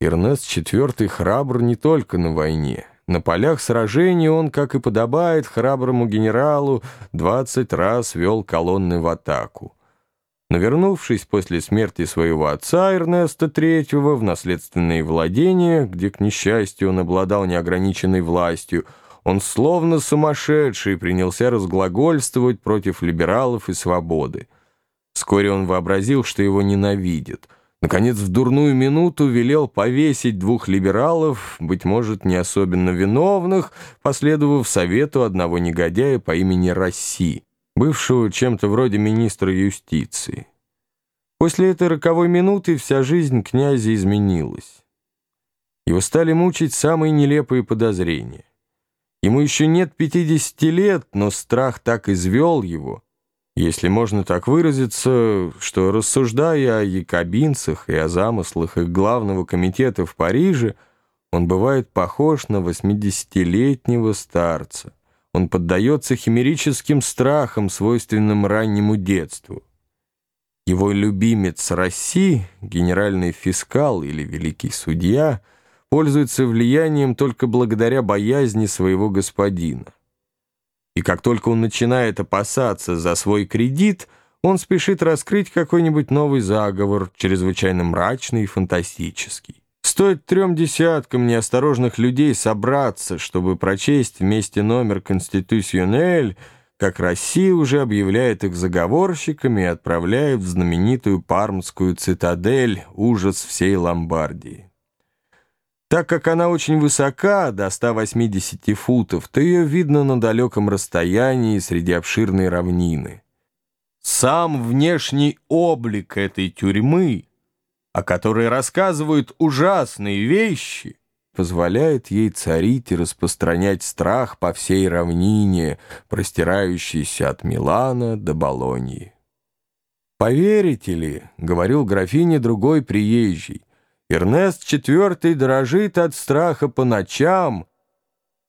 Эрнест IV храбр не только на войне. На полях сражений он, как и подобает храброму генералу, двадцать раз вел колонны в атаку. Но вернувшись после смерти своего отца Эрнеста III в наследственные владения, где, к несчастью, он обладал неограниченной властью, он словно сумасшедший принялся разглагольствовать против либералов и свободы. Вскоре он вообразил, что его ненавидят — Наконец, в дурную минуту велел повесить двух либералов, быть может, не особенно виновных, последовав совету одного негодяя по имени Росси, бывшего чем-то вроде министра юстиции. После этой роковой минуты вся жизнь князя изменилась. Его стали мучить самые нелепые подозрения. Ему еще нет 50 лет, но страх так извел его — если можно так выразиться, что, рассуждая о якобинцах и о замыслах их главного комитета в Париже, он бывает похож на восьмидесятилетнего старца. Он поддается химерическим страхам, свойственным раннему детству. Его любимец России, генеральный фискал или великий судья, пользуется влиянием только благодаря боязни своего господина. И как только он начинает опасаться за свой кредит, он спешит раскрыть какой-нибудь новый заговор, чрезвычайно мрачный и фантастический. Стоит трем десяткам неосторожных людей собраться, чтобы прочесть вместе номер «Конституционель», как Россия уже объявляет их заговорщиками и отправляет в знаменитую пармскую цитадель ужас всей Ломбардии. Так как она очень высока, до 180 футов, то ее видно на далеком расстоянии среди обширной равнины. Сам внешний облик этой тюрьмы, о которой рассказывают ужасные вещи, позволяет ей царить и распространять страх по всей равнине, простирающейся от Милана до Болоньи. «Поверите ли, — говорил графине другой приезжий, Эрнест IV дрожит от страха по ночам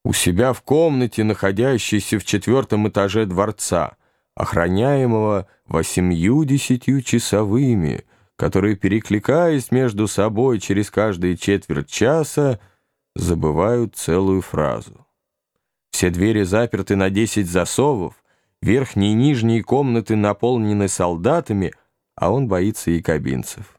у себя в комнате, находящейся в четвертом этаже дворца, охраняемого восемью-десятью часовыми, которые, перекликаясь между собой через каждые четверть часа, забывают целую фразу. Все двери заперты на десять засовов, верхние и нижние комнаты наполнены солдатами, а он боится якобинцев.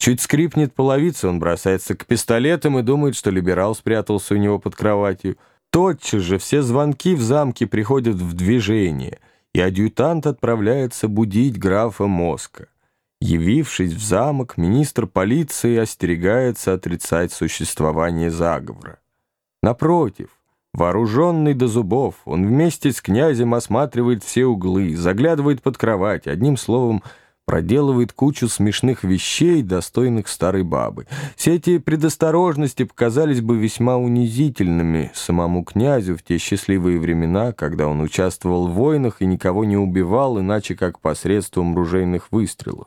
Чуть скрипнет половица, он бросается к пистолетам и думает, что либерал спрятался у него под кроватью. Тотчас же все звонки в замке приходят в движение, и адъютант отправляется будить графа Моска. Явившись в замок, министр полиции остерегается отрицать существование заговора. Напротив, вооруженный до зубов, он вместе с князем осматривает все углы, заглядывает под кровать, одним словом, проделывает кучу смешных вещей, достойных старой бабы. Все эти предосторожности показались бы весьма унизительными самому князю в те счастливые времена, когда он участвовал в войнах и никого не убивал, иначе как посредством ружейных выстрелов.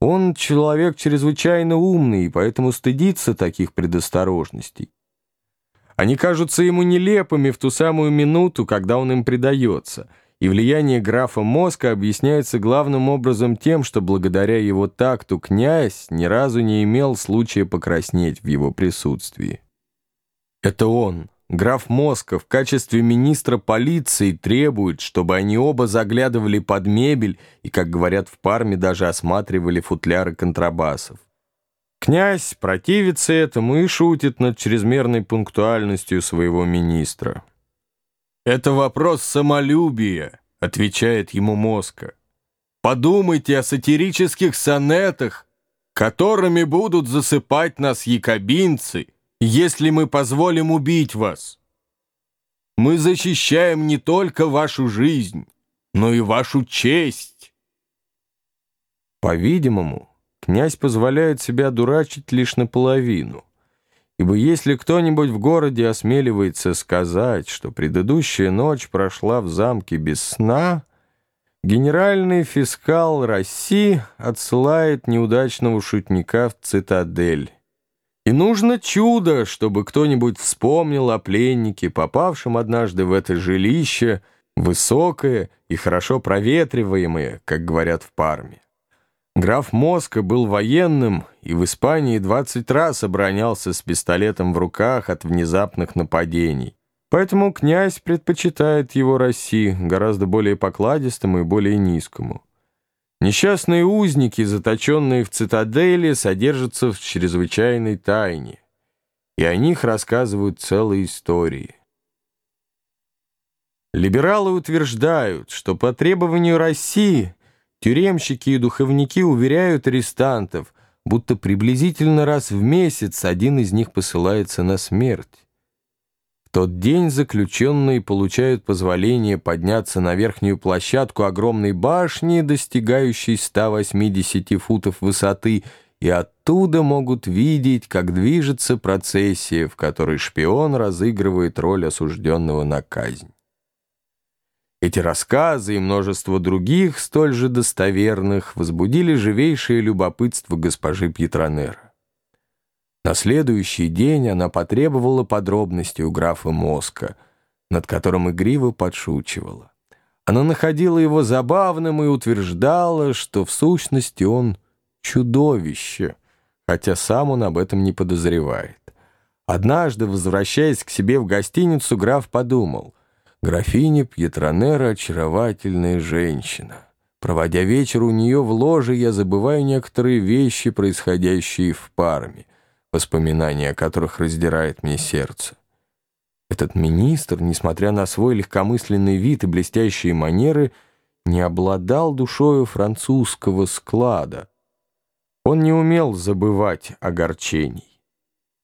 Он человек чрезвычайно умный, и поэтому стыдится таких предосторожностей. Они кажутся ему нелепыми в ту самую минуту, когда он им предается — и влияние графа Моска объясняется главным образом тем, что благодаря его такту князь ни разу не имел случая покраснеть в его присутствии. Это он, граф Моска, в качестве министра полиции требует, чтобы они оба заглядывали под мебель и, как говорят в Парме, даже осматривали футляры контрабасов. Князь противится этому и шутит над чрезмерной пунктуальностью своего министра. «Это вопрос самолюбия», — отвечает ему Моска. «Подумайте о сатирических сонетах, которыми будут засыпать нас якобинцы, если мы позволим убить вас. Мы защищаем не только вашу жизнь, но и вашу честь». По-видимому, князь позволяет себя дурачить лишь наполовину — Ибо если кто-нибудь в городе осмеливается сказать, что предыдущая ночь прошла в замке без сна, генеральный фискал России отсылает неудачного шутника в цитадель. И нужно чудо, чтобы кто-нибудь вспомнил о пленнике, попавшем однажды в это жилище, высокое и хорошо проветриваемое, как говорят в Парме. Граф Моска был военным и в Испании 20 раз оборонялся с пистолетом в руках от внезапных нападений. Поэтому князь предпочитает его России гораздо более покладистому и более низкому. Несчастные узники, заточенные в цитадели, содержатся в чрезвычайной тайне, и о них рассказывают целые истории. Либералы утверждают, что по требованию России тюремщики и духовники уверяют арестантов, будто приблизительно раз в месяц один из них посылается на смерть. В тот день заключенные получают позволение подняться на верхнюю площадку огромной башни, достигающей 180 футов высоты, и оттуда могут видеть, как движется процессия, в которой шпион разыгрывает роль осужденного на казнь. Эти рассказы и множество других, столь же достоверных, возбудили живейшее любопытство госпожи Пьетронера. На следующий день она потребовала подробностей у графа Моска, над которым игриво подшучивала. Она находила его забавным и утверждала, что в сущности он чудовище, хотя сам он об этом не подозревает. Однажды, возвращаясь к себе в гостиницу, граф подумал — Графиня Пьетронера — очаровательная женщина. Проводя вечер у нее в ложе, я забываю некоторые вещи, происходящие в Парме, воспоминания о которых раздирает мне сердце. Этот министр, несмотря на свой легкомысленный вид и блестящие манеры, не обладал душою французского склада. Он не умел забывать огорчений.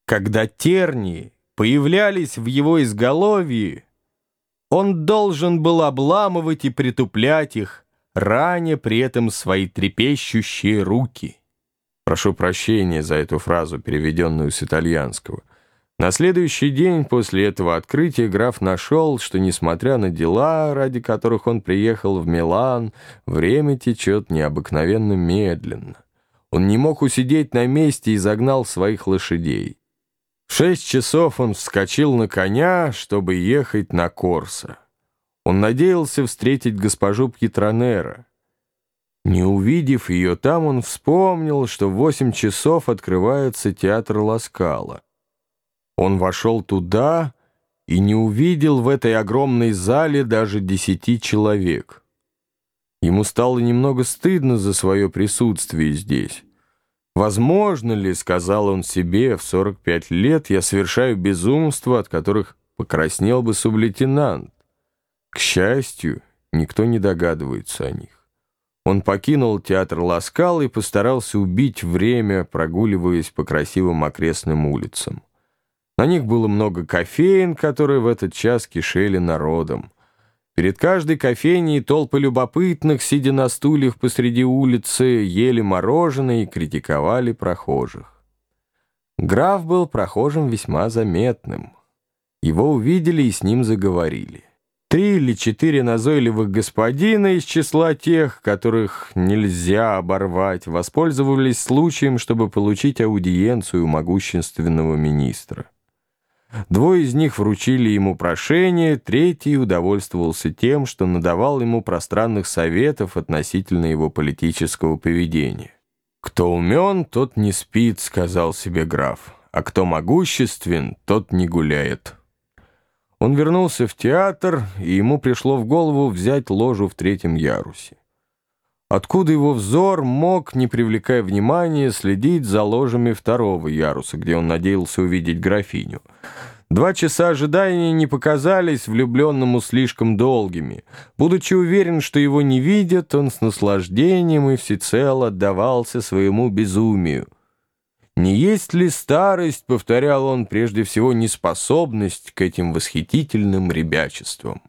Когда тернии появлялись в его изголовье, он должен был обламывать и притуплять их, раня при этом свои трепещущие руки. Прошу прощения за эту фразу, переведенную с итальянского. На следующий день после этого открытия граф нашел, что, несмотря на дела, ради которых он приехал в Милан, время течет необыкновенно медленно. Он не мог усидеть на месте и загнал своих лошадей. В шесть часов он вскочил на коня, чтобы ехать на Корсо. Он надеялся встретить госпожу Пьетронера. Не увидев ее там, он вспомнил, что в восемь часов открывается театр Ласкала. Он вошел туда и не увидел в этой огромной зале даже десяти человек. Ему стало немного стыдно за свое присутствие здесь. «Возможно ли, — сказал он себе, — в 45 лет я совершаю безумства, от которых покраснел бы сублейтенант? К счастью, никто не догадывается о них. Он покинул театр Ласкал и постарался убить время, прогуливаясь по красивым окрестным улицам. На них было много кофеин, которые в этот час кишели народом. Перед каждой кофейней толпы любопытных, сидя на стульях посреди улицы, ели мороженое и критиковали прохожих. Граф был прохожим весьма заметным. Его увидели и с ним заговорили. Три или четыре назойливых господина из числа тех, которых нельзя оборвать, воспользовались случаем, чтобы получить аудиенцию могущественного министра. Двое из них вручили ему прошение, третий удовольствовался тем, что надавал ему пространных советов относительно его политического поведения. «Кто умен, тот не спит», — сказал себе граф, «а кто могуществен, тот не гуляет». Он вернулся в театр, и ему пришло в голову взять ложу в третьем ярусе. Откуда его взор мог, не привлекая внимания, следить за ложами второго яруса, где он надеялся увидеть графиню. Два часа ожидания не показались влюбленному слишком долгими. Будучи уверен, что его не видят, он с наслаждением и всецело отдавался своему безумию. «Не есть ли старость, — повторял он, — прежде всего неспособность к этим восхитительным ребячествам?»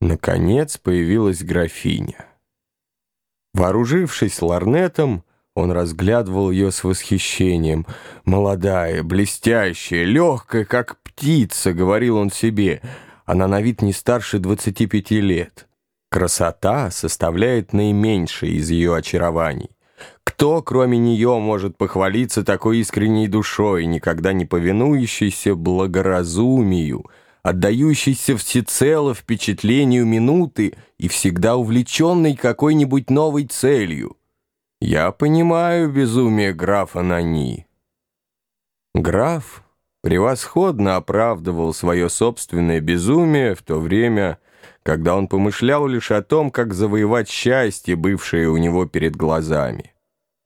Наконец появилась графиня. Вооружившись ларнетом, он разглядывал ее с восхищением. «Молодая, блестящая, легкая, как птица», — говорил он себе. «Она на вид не старше двадцати пяти лет. Красота составляет наименьшее из ее очарований. Кто, кроме нее, может похвалиться такой искренней душой, никогда не повинующейся благоразумию?» Отдающийся всецело впечатлению минуты и всегда увлеченный какой-нибудь новой целью. Я понимаю безумие графа Нани. Граф превосходно оправдывал свое собственное безумие в то время, когда он помышлял лишь о том, как завоевать счастье, бывшее у него перед глазами.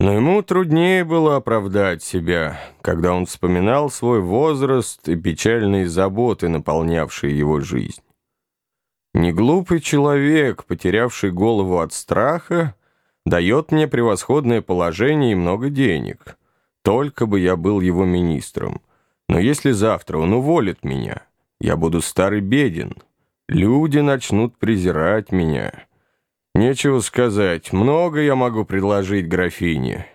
Но ему труднее было оправдать себя, когда он вспоминал свой возраст и печальные заботы, наполнявшие его жизнь. Неглупый человек, потерявший голову от страха, дает мне превосходное положение и много денег. Только бы я был его министром. Но если завтра он уволит меня, я буду старый беден. Люди начнут презирать меня. Нечего сказать, много я могу предложить графине.